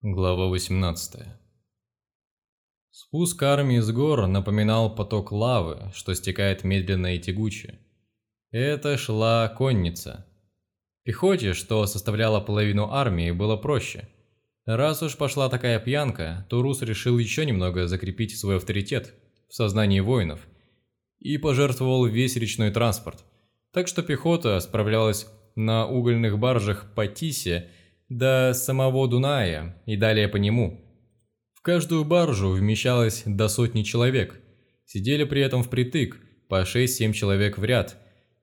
Глава 18 Спуск армии с гор напоминал поток лавы, что стекает медленно и тягуче. Это шла конница. Пехоте, что составляла половину армии, было проще. Раз уж пошла такая пьянка, то Рус решил еще немного закрепить свой авторитет в сознании воинов и пожертвовал весь речной транспорт. Так что пехота справлялась на угольных баржах по Тисе до самого Дуная и далее по нему. В каждую баржу вмещалось до сотни человек. Сидели при этом впритык, по 6-7 человек в ряд,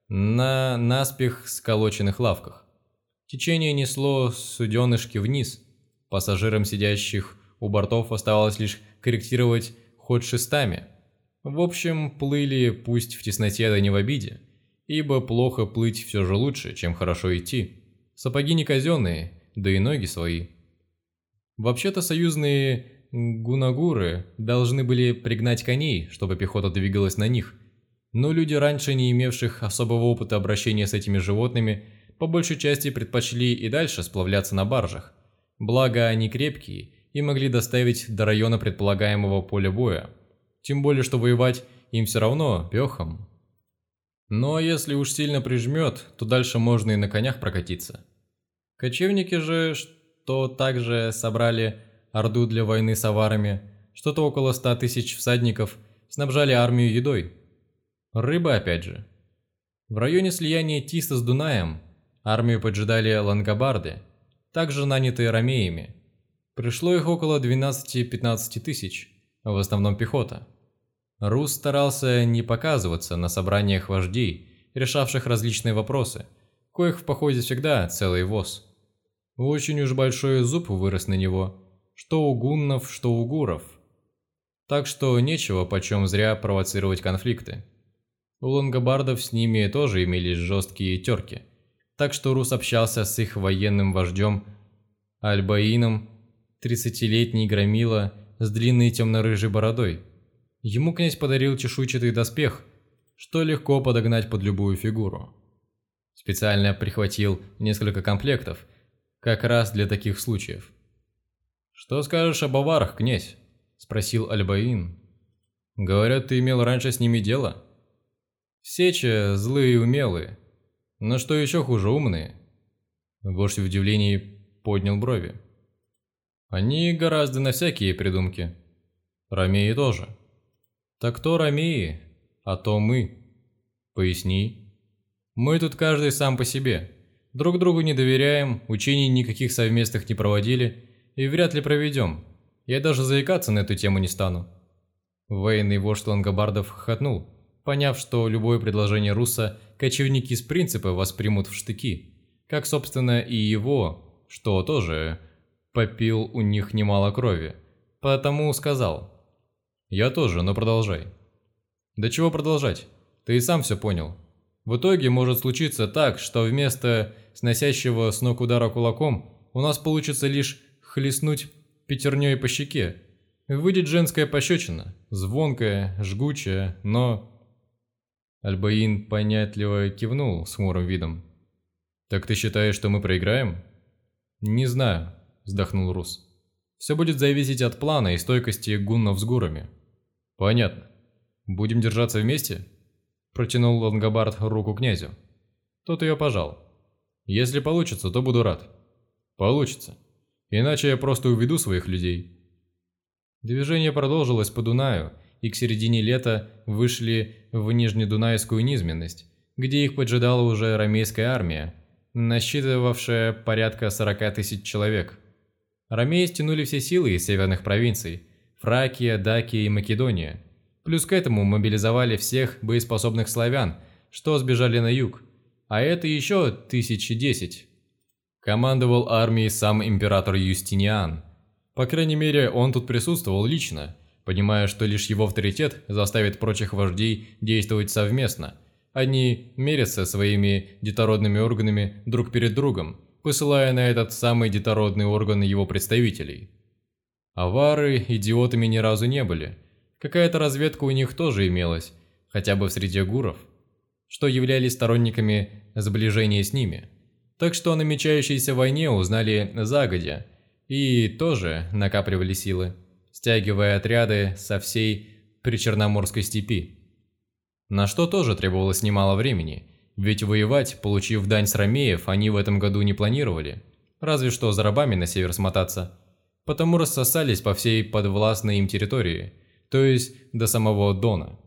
на наспех сколоченных лавках. Течение несло суденышки вниз. Пассажирам, сидящих у бортов, оставалось лишь корректировать ход шестами. В общем, плыли пусть в тесноте, да не в обиде, ибо плохо плыть все же лучше, чем хорошо идти. Сапоги не казенные, да и ноги свои. Вообще-то союзные гунагуры должны были пригнать коней, чтобы пехота двигалась на них, но люди, раньше не имевших особого опыта обращения с этими животными, по большей части предпочли и дальше сплавляться на баржах. Благо, они крепкие и могли доставить до района предполагаемого поля боя. Тем более, что воевать им все равно пехом. Но если уж сильно прижмет, то дальше можно и на конях прокатиться. Кочевники же, что также собрали орду для войны с аварами, что-то около ста тысяч всадников, снабжали армию едой. Рыба опять же. В районе слияния Тиса с Дунаем армию поджидали лангобарды, также нанятые ромеями. Пришло их около 12-15 тысяч, в основном пехота. Рус старался не показываться на собраниях вождей, решавших различные вопросы – коих в походе всегда целый воз. Очень уж большой зуб вырос на него, что у гуннов, что у гуров. Так что нечего почем зря провоцировать конфликты. У лонгобардов с ними тоже имелись жесткие терки, так что Рус общался с их военным вождем Альбаином, 30-летний громила с длинной темно-рыжей бородой. Ему князь подарил чешуйчатый доспех, что легко подогнать под любую фигуру. Специально прихватил несколько комплектов, как раз для таких случаев. «Что скажешь об аварах, князь?» – спросил Альбаин. «Говорят, ты имел раньше с ними дело?» «Сеча злые и умелые, но что еще хуже, умные?» Вождь в удивлении поднял брови. «Они гораздо на всякие придумки. Ромеи тоже». «Так кто ромеи, а то мы?» «Поясни». Мы тут каждый сам по себе. Друг другу не доверяем, учений никаких совместных не проводили и вряд ли проведем. Я даже заикаться на эту тему не стану». Военный вождь лангобардов хохотнул, поняв, что любое предложение Руса кочевники с принципа воспримут в штыки, как, собственно, и его, что тоже попил у них немало крови. Потому сказал. «Я тоже, но продолжай». «Да чего продолжать? Ты и сам все понял. В итоге может случиться так, что вместо сносящего с ног удара кулаком у нас получится лишь хлестнуть пятерней по щеке. Выйдет женская пощечина, звонкая, жгучая, но... Альбаин понятливо кивнул с хмурым видом. «Так ты считаешь, что мы проиграем?» «Не знаю», – вздохнул Рус. «Все будет зависеть от плана и стойкости гуннов с гурами». «Понятно. Будем держаться вместе?» Протянул Лангобард руку князю. Тот ее пожал. «Если получится, то буду рад». «Получится. Иначе я просто уведу своих людей». Движение продолжилось по Дунаю, и к середине лета вышли в Нижнедунайскую низменность, где их поджидала уже ромейская армия, насчитывавшая порядка 40 тысяч человек. Ромеи стянули все силы из северных провинций – Фракия, Дакия и Македония – Плюс к этому мобилизовали всех боеспособных славян, что сбежали на юг, а это еще тысячи десять. Командовал армией сам император Юстиниан. По крайней мере, он тут присутствовал лично, понимая, что лишь его авторитет заставит прочих вождей действовать совместно. Они мерятся своими детородными органами друг перед другом, посылая на этот самый детородный орган его представителей. Авары идиотами ни разу не были – Какая-то разведка у них тоже имелась, хотя бы среди гуров, что являлись сторонниками сближения с ними. Так что о намечающейся войне узнали загодя, и тоже накапливали силы, стягивая отряды со всей причерноморской степи. На что тоже требовалось немало времени, ведь воевать, получив дань с ромеев, они в этом году не планировали, разве что за рабами на север смотаться, потому рассосались по всей подвластной им территории, то есть до самого Дона.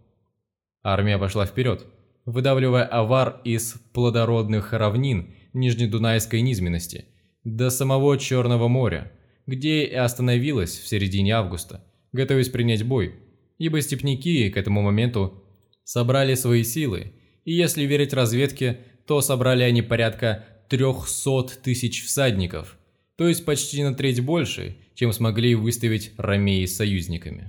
Армия пошла вперед, выдавливая авар из плодородных равнин Нижнедунайской низменности до самого Черного моря, где и остановилась в середине августа, готовясь принять бой, ибо степняки к этому моменту собрали свои силы, и если верить разведке, то собрали они порядка 300 тысяч всадников, то есть почти на треть больше, чем смогли выставить ромеи с союзниками.